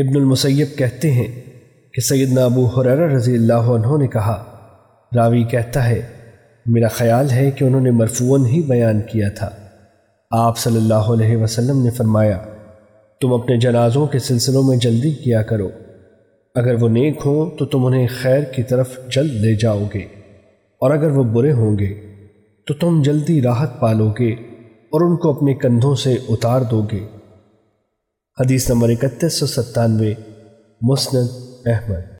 ابن المسیب کہتے ہیں کہ سیدنا ابو حریرہ رضی اللہ عنہ نے کہا، راوی کہتا ہے، میرا خیال ہے کہ انہوں نے مرفون ہی بیان کیا تھا۔ آپ صلی اللہ علیہ وسلم نے فرمایا، تم اپنے جنازوں کے سلسلوں میں جلدی کیا کرو۔ اگر وہ نیک ہوں تو تم انہیں خیر کی طرف جلد لے جاؤ گے۔ اور اگر وہ برے ہوں گے تو تم جلدی راحت پالو گے اور ان کو اپنے کندھوں سے اتار دو گے۔ حدیث نمبر اکتیس سو ستانوے مسند احمد۔